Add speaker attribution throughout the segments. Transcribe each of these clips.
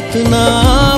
Speaker 1: इतना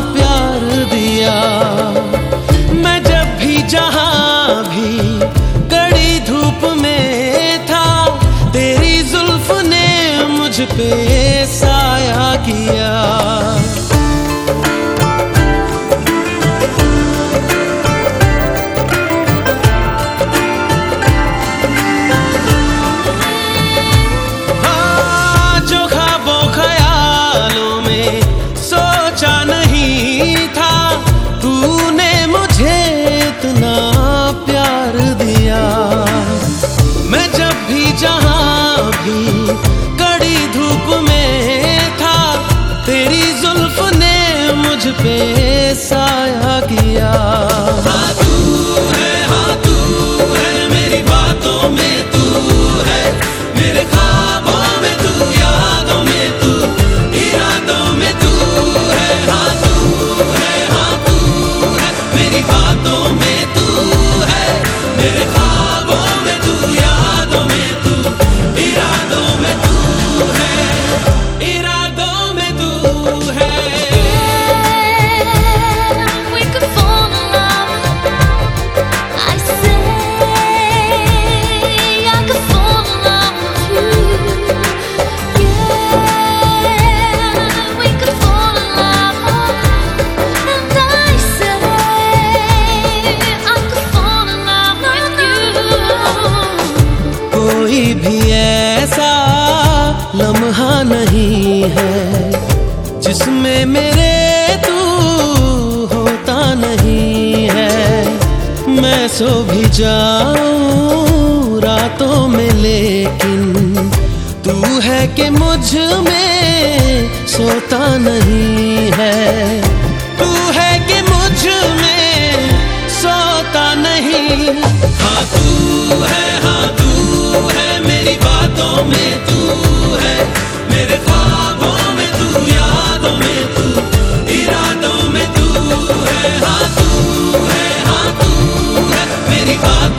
Speaker 2: be
Speaker 1: कोई भी ऐसा लम्हा नहीं है, जिसमें मेरे तू होता नहीं है। मैं सो भी जाऊँ रातों में, लेकिन तू है कि मुझमें सोता नहीं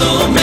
Speaker 1: todo me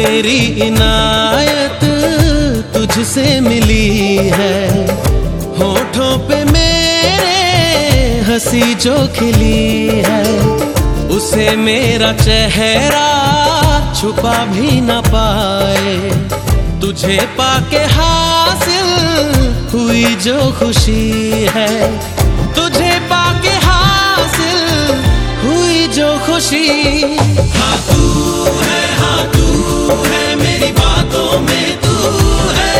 Speaker 1: तेरी इनायत तुझसे मिली है। होठों पे मेरे हँसी जो खिली है। उसे मेरा चेहरा छुपा भी ना पाए। तुझे पाके हासिल हुई जो खुशी है। खुशी। हाँ तू है हाँ तू है मेरी बातों में तू है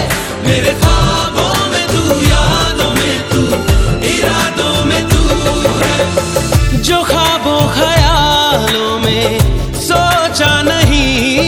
Speaker 1: मेरे ख्वाबों में तू यादों में तू इरादों में तू है जो ख्वाबों, ख्यालों में सोचा नहीं